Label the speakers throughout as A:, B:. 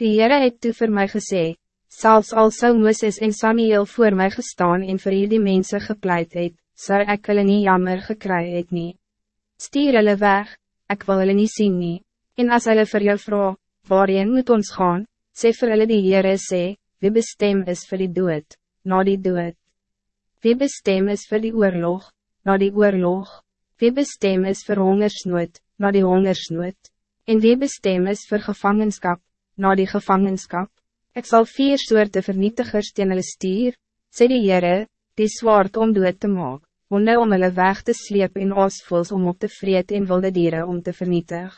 A: Die Heere het toe vir my gesê, Zelfs al zou Moses en Samuel voor mij gestaan en vir die mensen gepleit het, zou ek hulle nie jammer gekry het nie. Stier hulle weg, ek wil hulle nie sien nie. En as hulle vir jou vraag, waarheen moet ons gaan, sê vir hulle die Heere sê, wie bestem is voor die dood, na die dood. Wie bestem is voor die oorlog, na die oorlog. Wie bestem is voor hongersnood, na die hongersnood. En wie bestem is voor gevangenschap, na die gevangenschap. Ik zal vier soorten vernietigers teen hulle stuur, sê die Heere, die zwaard om dood te maak, honde om hulle weg te sleep en osvoels om op te vreet en wilde dieren om te vernietig.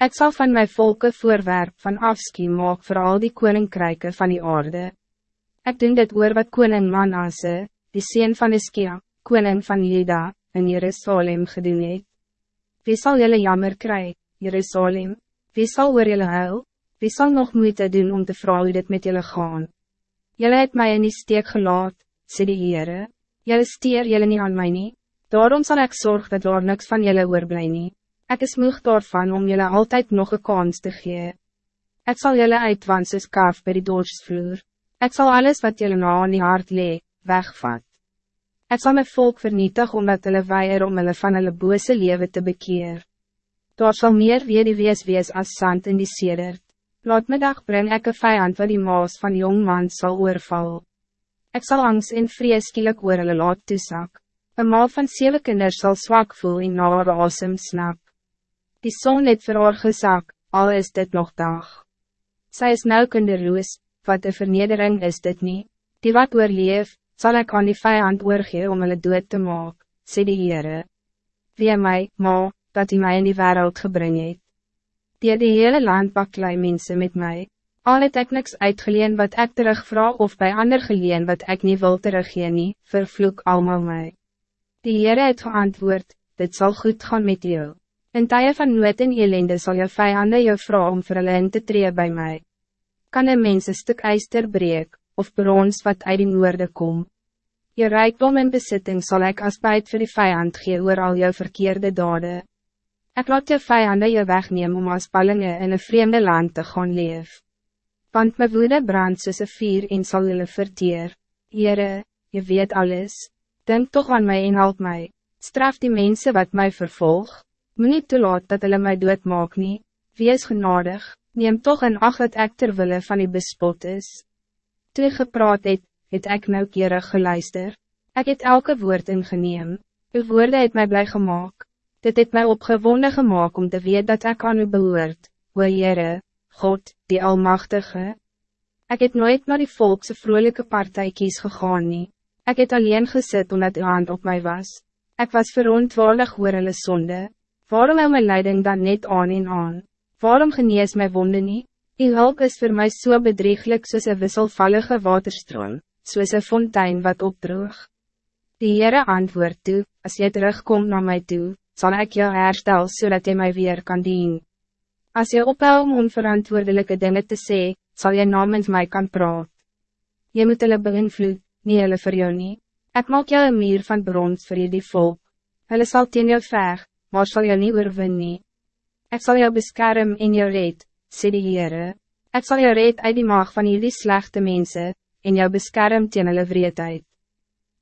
A: Ik zal van mijn volken voorwerp van afskie maak voor al die koninkrijken van die aarde. Ik doen dit oor wat koning Manasse, die sien van Iskia, koning van Juda, in Jerusalem gedoen het. Wie zal jullie jammer krijgen, Jerusalem? Wie zal oor jullie huil? Wie zal nog moeite doen om te vragen hoe dit met jullie gaan? Jullie het mij in die steek gelaat, sê die Heere. Jullie stier jullie niet aan mij nie. Daarom zal ik zorgen dat daar niks van jullie oorblij nie. Ek is moeg daarvan om jullie altijd nog een kans te gee. Ik zal jullie uitwan soos kaaf by die doorsvloer. Ik zal alles wat jullie na aan die hart lee, wegvat. Ik zal mijn volk vernietig omdat hulle weier om hulle van hulle bose leven te bekeer. Daar zal meer weer die wees wees as sand in die sedert. Laat middag breng ek een vijand wat die maas van jong man sal oorval. Ik zal angst en vrees skielik oor hulle laat toesak. Een maal van zeven kinders zal zwak voel en na haar asem snap. Die zon het vir haar gezak, al is dit nog dag. Zij is nou kinderloos, wat de vernedering is dit niet. Die wat oorleef, zal ik aan die vijand oorgee om hulle dood te maak, sê die Heere. Wie mij, ma, dat hij mij in die wereld gebring het. Die die hele land baklei mensen met mij. Al het ek niks uitgeleen wat ik terugvra of bij ander geleen wat ik niet wil teruggeen nie, vervloek allemaal mij. Die Heere het geantwoord, dit zal goed gaan met jou. In tye van nood en elende zal je vijanden jou vrouw om vir hulle in te tree bij mij. Kan een mens een stuk ijster breek, of brons wat uit die noorde kom? Je rijkdom en bezitting zal ik als bijt voor die vijand gee oor al jou verkeerde daden. Ik laat je vijanden je wegnemen om als ballingen in een vreemde land te gaan leef. Want mijn woede brandt een vier en sal julle verteer. Heere, je weet alles. Denk toch aan mij en help mij. Straf die mensen wat mij vervolg. Moet niet toelaat dat hulle mij doet maak nie. Wees genadig, neem toch een acht dat ek terwille van die bespot is. Toe gepraat het, het ek nou kere geluister. Ik het elke woord ingeneem. Uw woorden het mij blij gemaakt. Dit het mij opgewonden gemaakt om te weten dat ik aan u behoort, o Heere, God, die Almachtige. Ik het nooit naar die volkse vrolijke partij kies gegaan nie. Ik het alleen gezet omdat uw hand op mij was. Ik was verontwaardig oor hulle sonde. Waarom hou my leiding dan net aan en aan? Waarom genees my wonde nie? Die hulp is voor mij zo so bedrieglijk soos een wisselvallige waterstroom, soos een fontein wat opdroog. Die Heere antwoord toe, as jy terugkom naar mij toe, zal ik jou herstel zodat je mij weer kan dienen. Als je ophou om onverantwoordelijke dingen te zeggen, zal je namens mij kan praten. Je moet hulle beïnvloed, nie hulle vir jou nie. Ek maak jou een meer van brons vir die volk. Hulle sal teen jou veg, maar sal jou nie oorwin nie. Ek sal jou beskerm en jou red, sê die Heere. Ek sal jou red uit die maag van jullie slechte mensen, en jou beskerm teen hulle vreedheid.